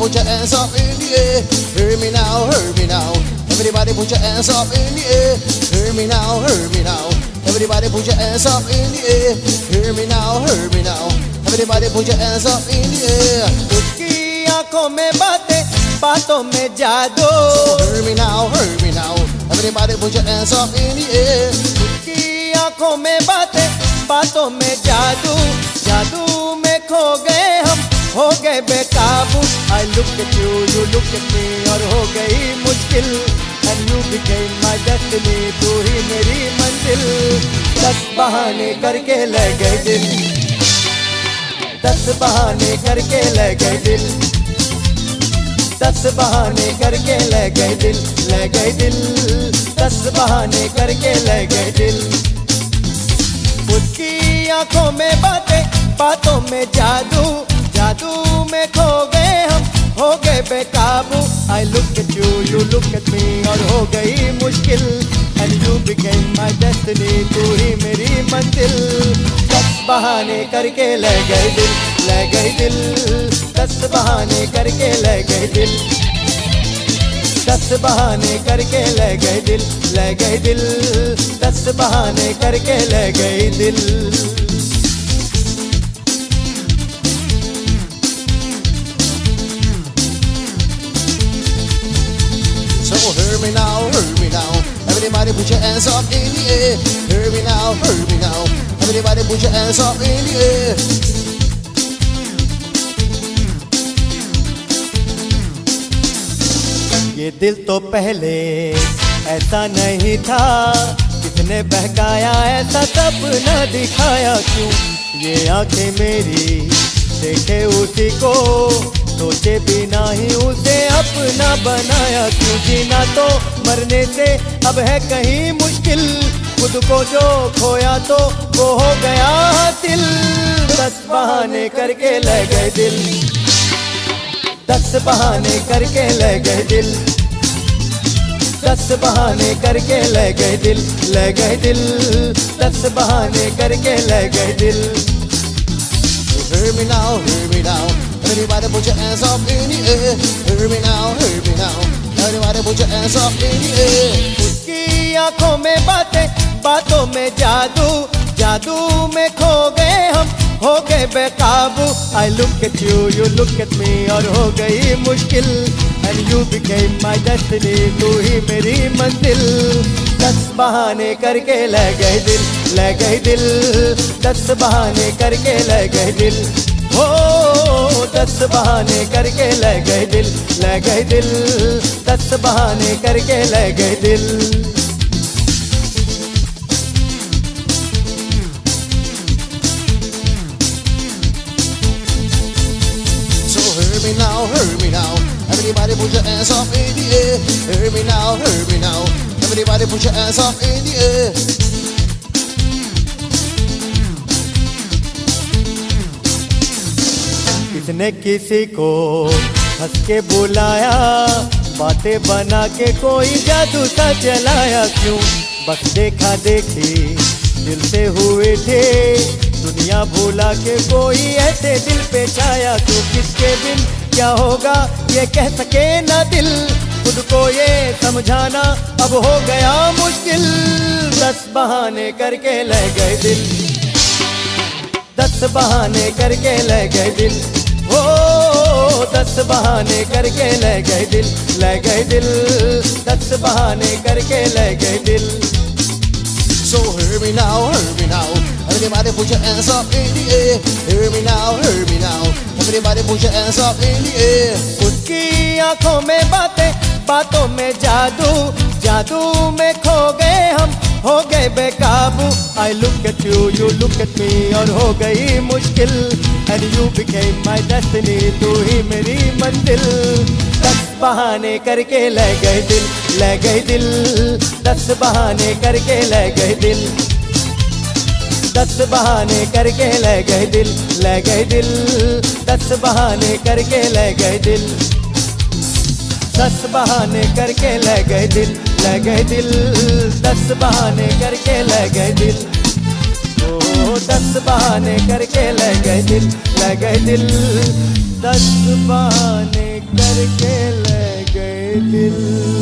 Put your hands up in the air. Hear me now, hear me now. Everybody put your hands up in the air. Hear me now, hear me now. Everybody put your hands up in the air. Hear me now, hear me now. Everybody put your hands up in the air. उसकी आँखों में बातें बातों में जादू Hear me now, hear me now. Everybody put your hands up in the air. उसकी आँखों में बातें बातों में जादू जादू look at you you look at me और हो गई मुश्किल? And you became my destiny तू ही मेरी मंजिल। दस बहाने करके ले गए दिल। दस बहाने करके ले गए दिल। दस बहाने करके ले गए दिल, ले गए दिल। दस बहाने करके ले गए दिल। उसकी आँखों में बातें, बातों में जादू। गए बेकाबू I look at you you look at me और हो गई मुश्किल। And you became my destiny तू ही मेरी मंजिल। दस बहाने करके ले गए दिल, ले गए दिल। दस बहाने करके ले गए दिल। दस बहाने करके ले गए दिल, ले गए दिल। दस बहाने करके ले गए दिल। Everybody put your hands up in the air. Hear me now, hear me now. Everybody put your hands up in the air. ये दिल तो पहले ऐसा नहीं था किसने बहकाया ऐसा सपना दिखाया क्यों ये आँखें मेरी देखे उसी को सोचे बिना ही उसे अपना बनाया क्यों जीना तो मरने से अब है कहीं मुश्किल। खुद को जो खोया तो वो हो गया हासिल। दस बहाने करके ले गए दिल। दस बहाने करके ले गए दिल। दस बहाने करके ले गए दिल ले गए दिल। दस बहाने करके ले गए दिल। Now, hear me now. Everybody put your hands up in the air. Hear me now, hear me now. Everybody put your hands up in the air. उसकी आँखों में बातें बातों में जादू जादू में खो गए हम हो गए बेकाबू I look at you you look at me और हो गई मुश्किल and you became my destiny तू ही मेरी मंजिल दस बहाने करके ले गए दिल ले गए दिल दस बहाने करके ले गए दिल हो, दस बहाने करके लग गए दिल लग गए दिल। दस बहाने करके लग गए दिल। सो हर बिना हर बिना अगली बारे मुझे ऐसा हर बिना हर बिना अगली बारे मुझे ऐसा किसने किसी को हंस के बुलाया, बातें बना के कोई जादू सा चलाया क्यों? बस देखा देखी, दिल से हुए थे, दुनिया भूला के कोई ऐसे दिल पे छाया। क्यों किसके बिन क्या होगा, ये कह सके ना दिल? खुद को ये समझाना अब हो गया मुश्किल। दस बहाने करके ले गए दिल। दस बहाने करके ले गए दिल। ओ दस बहाने करके ले गए दिल ले गए दिल दस बहाने करके ले गए दिल So hear me now, hear me now. Everybody put your hands up in the air. Hear me now, hear me now. Everybody put your hands up in the air. उसकी आँखों में बातें बातों में जादू जादू में खो गए हम हो गए बेकाबू I look at you you look at me और हो गई मुश्किल and you became my destiny तू ही मेरी मंजिल दस बहाने करके ले गए दिल ले गए दिल दस बहाने करके ले गए दिल दस बहाने करके ले गए दिल ले गए दिल दस बहाने करके ले गए दिल दस बहाने करके ले गए दिल ले गए दिल दस बहाने करके ले गए दिल ओ दस बहाने करके लग दिल लग दिल। दस बहाने करके ले गए दिल।